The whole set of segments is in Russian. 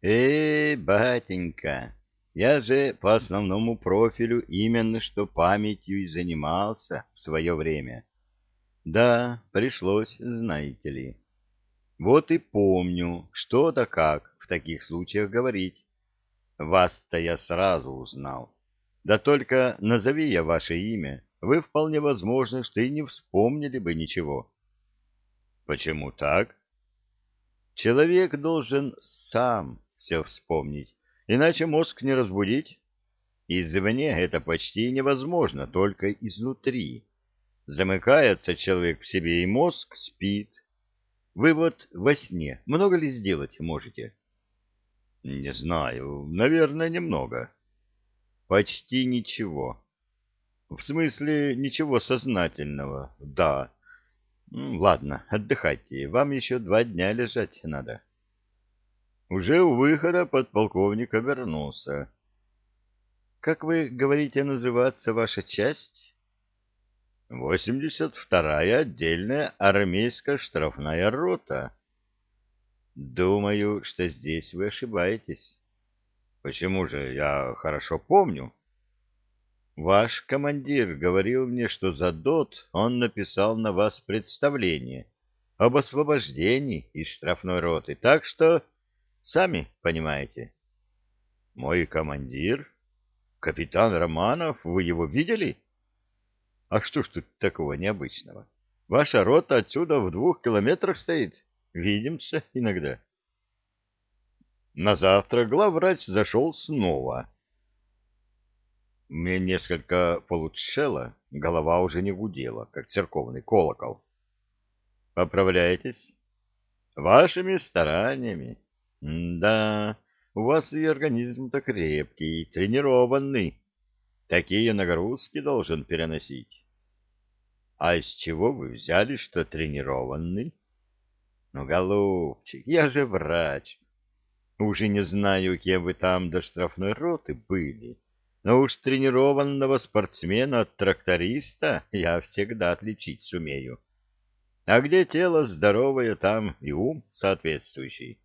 Э, батенька, я же по основному профилю именно что памятью и занимался в свое время. Да, пришлось, знаете ли. Вот и помню, что да как в таких случаях говорить. Вас-то я сразу узнал. Да только назови я ваше имя, вы вполне возможно, что и не вспомнили бы ничего. Почему так? Человек должен сам все вспомнить, иначе мозг не разбудить. Извне это почти невозможно, только изнутри. Замыкается человек в себе, и мозг спит. Вы вот во сне много ли сделать можете? Не знаю, наверное, немного. Почти ничего. В смысле, ничего сознательного, да. Ладно, отдыхайте, вам еще два дня лежать надо. Уже у выхода подполковник обернулся. — Как вы говорите называться ваша часть? — Восемьдесят вторая отдельная армейская штрафная рота. — Думаю, что здесь вы ошибаетесь. — Почему же? Я хорошо помню. — Ваш командир говорил мне, что за ДОТ он написал на вас представление об освобождении из штрафной роты, так что... Сами понимаете. Мой командир? Капитан Романов, вы его видели? А что ж тут такого необычного? Ваша рота отсюда в двух километрах стоит. Видимся иногда. На завтра главврач зашел снова. Мне несколько получшело, голова уже не гудела, как церковный колокол. Поправляетесь? Вашими стараниями. Да, у вас и организм-то крепкий, тренированный. Такие нагрузки должен переносить. А из чего вы взяли, что тренированный? Ну, голубчик, я же врач. Уже не знаю, кем вы там до штрафной роты были, но уж тренированного спортсмена от тракториста я всегда отличить сумею. А где тело здоровое, там и ум соответствующий.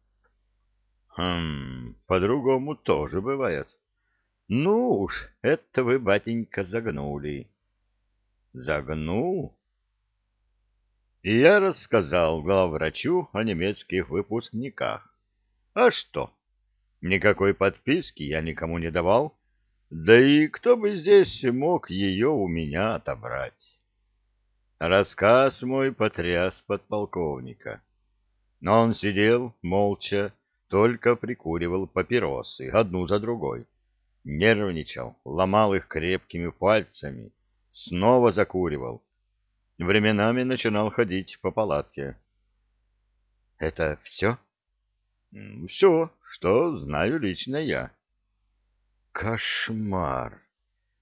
Хм, по-другому тоже бывает. Ну уж, это вы, батенька, загнули. Загнул? И я рассказал главврачу о немецких выпускниках. А что? Никакой подписки я никому не давал. Да и кто бы здесь мог ее у меня отобрать? Рассказ мой потряс подполковника. Но он сидел молча, только прикуривал папиросы, одну за другой. Нервничал, ломал их крепкими пальцами, снова закуривал. Временами начинал ходить по палатке. — Это все? — Все, что знаю лично я. — Кошмар!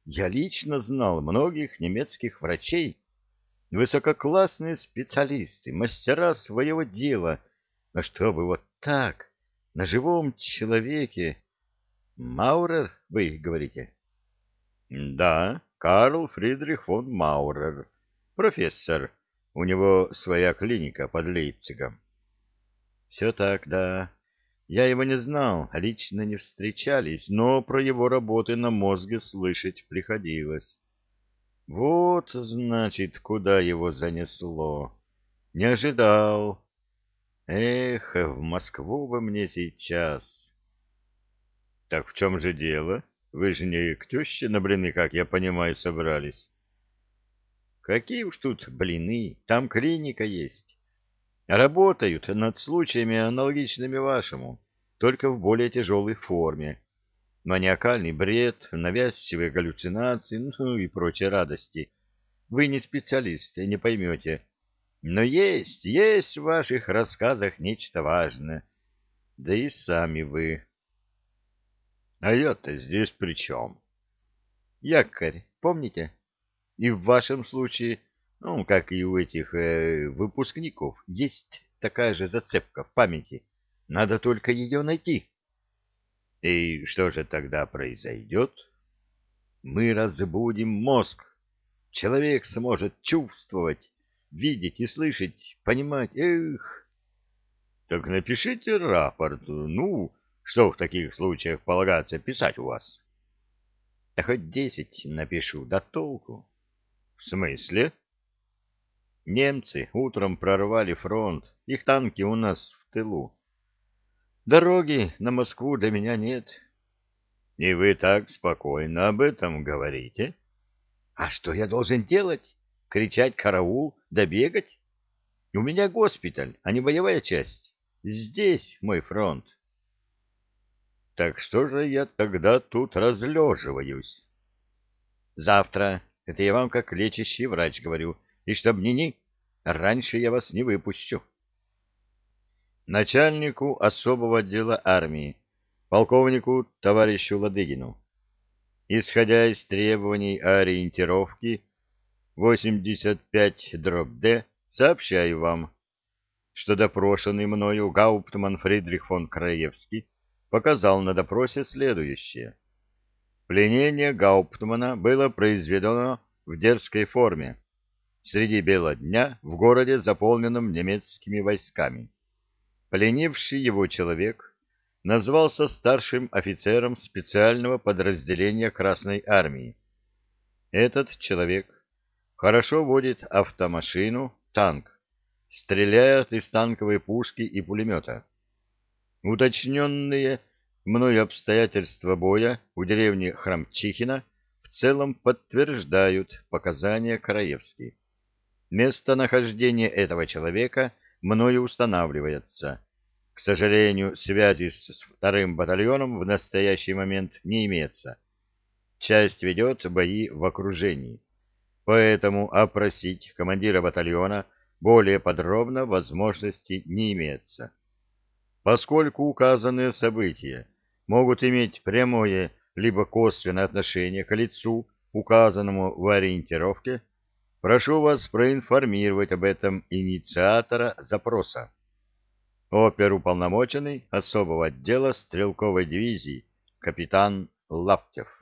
Я лично знал многих немецких врачей, высококлассные специалисты, мастера своего дела, но чтобы вот так на живом человеке. Маурер, вы говорите? Да, Карл Фридрих фон Маурер, профессор. У него своя клиника под Лейпцигом. Все так, да. Я его не знал, лично не встречались, но про его работы на мозге слышать приходилось. Вот, значит, куда его занесло. Не ожидал. Эх, в Москву бы мне сейчас. Так в чем же дело? Вы же не к теще на блины, как я понимаю, собрались. Какие уж тут блины, там клиника есть. Работают над случаями, аналогичными вашему, только в более тяжелой форме. Маниакальный бред, навязчивые галлюцинации, ну и прочие радости. Вы не специалист, не поймете. Но есть, есть в ваших рассказах нечто важное. Да и сами вы. А я-то здесь при чем? Якорь, помните? И в вашем случае, ну, как и у этих э, выпускников, есть такая же зацепка в памяти. Надо только ее найти. И что же тогда произойдет? Мы разбудим мозг. Человек сможет чувствовать, видеть и слышать, понимать. Эх! Так напишите рапорт, ну, Что в таких случаях полагается писать у вас? Да хоть десять напишу, да толку. В смысле? Немцы утром прорвали фронт, их танки у нас в тылу. Дороги на Москву для меня нет. И вы так спокойно об этом говорите? А что я должен делать? Кричать «караул» да бегать? У меня госпиталь, а не боевая часть. Здесь мой фронт. Так что же я тогда тут разлеживаюсь? Завтра, это я вам как лечащий врач говорю, и чтоб ни-ни, раньше я вас не выпущу. Начальнику особого отдела армии, полковнику товарищу Ладыгину. Исходя из требований ориентировки 85-д, сообщаю вам, что допрошенный мною Гауптман Фридрих фон Краевский показал на допросе следующее. Пленение Гауптмана было произведено в дерзкой форме, среди бела дня в городе, заполненном немецкими войсками. Пленивший его человек назвался старшим офицером специального подразделения Красной Армии. Этот человек хорошо водит автомашину, танк, стреляет из танковой пушки и пулемета. Уточненные мною обстоятельства боя у деревни Храмчихина в целом подтверждают показания Краевски. Местонахождение этого человека мною устанавливается. К сожалению, связи с вторым батальоном в настоящий момент не имеется. Часть ведет бои в окружении. Поэтому опросить командира батальона более подробно возможности не имеется. Поскольку указанные события могут иметь прямое либо косвенное отношение к лицу, указанному в ориентировке, прошу вас проинформировать об этом инициатора запроса. Оперуполномоченный особого отдела стрелковой дивизии капитан Лаптев.